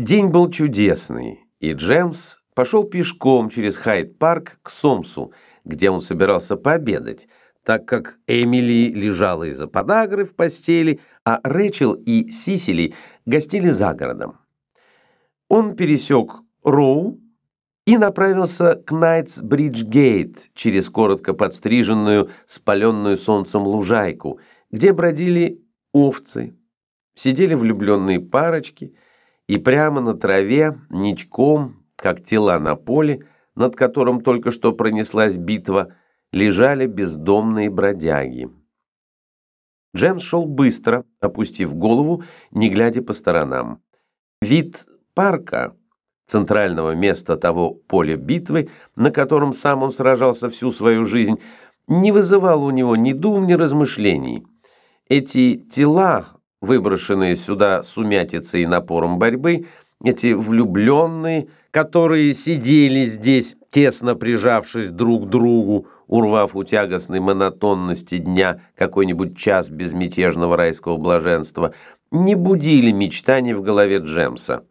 День был чудесный, и Джемс пошел пешком через Хайд-парк к Сомсу, где он собирался пообедать, так как Эмили лежала из-за подагры в постели, а Рэчел и Сисили гостили за городом. Он пересек Роу и направился к Найтс-Бридж-Гейт через коротко подстриженную, спаленную солнцем лужайку, где бродили овцы, сидели влюбленные парочки, и прямо на траве, ничком, как тела на поле, над которым только что пронеслась битва, лежали бездомные бродяги. Джемс шел быстро, опустив голову, не глядя по сторонам. Вид парка, центрального места того поля битвы, на котором сам он сражался всю свою жизнь, не вызывал у него ни дум, ни размышлений. Эти тела, выброшенные сюда сумятицей и напором борьбы, эти влюбленные, которые сидели здесь, тесно прижавшись друг к другу, урвав у тягостной монотонности дня какой-нибудь час безмятежного райского блаженства, не будили мечтаний в голове Джемса.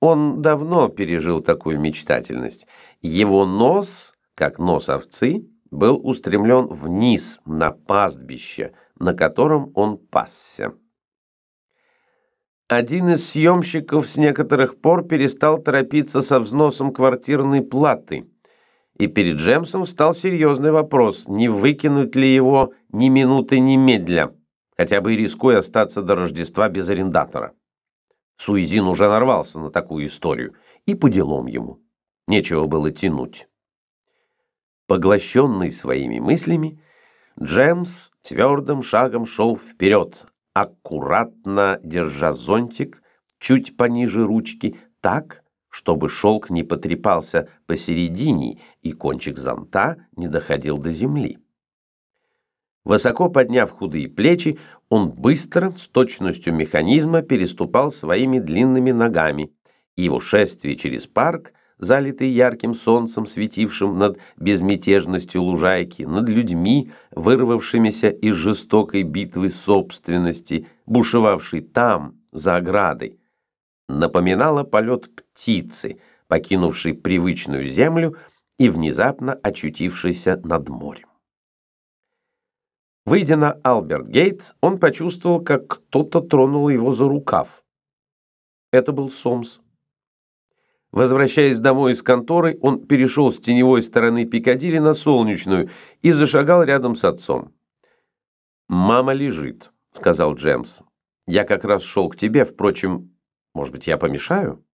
Он давно пережил такую мечтательность. Его нос, как нос овцы, был устремлен вниз, на пастбище, на котором он пасся. Один из съемщиков с некоторых пор перестал торопиться со взносом квартирной платы. И перед Джемсом встал серьезный вопрос, не выкинуть ли его ни минуты немедля, хотя бы и рискуя остаться до Рождества без арендатора. Суизин уже нарвался на такую историю, и по делам ему. Нечего было тянуть. Поглощенный своими мыслями, Джемс твердым шагом шел вперед, аккуратно держа зонтик чуть пониже ручки, так, чтобы шелк не потрепался посередине и кончик зонта не доходил до земли. Высоко подняв худые плечи, он быстро, с точностью механизма, переступал своими длинными ногами, и его шествие через парк, залитый ярким солнцем, светившим над безмятежностью лужайки, над людьми, вырвавшимися из жестокой битвы собственности, бушевавшей там, за оградой, напоминало полет птицы, покинувшей привычную землю и внезапно очутившейся над морем. Выйдя на Альберт-Гейт, он почувствовал, как кто-то тронул его за рукав. Это был Сомс. Возвращаясь домой из конторы, он перешел с теневой стороны Пикадилли на солнечную и зашагал рядом с отцом. «Мама лежит», — сказал Джемс. «Я как раз шел к тебе, впрочем, может быть, я помешаю?»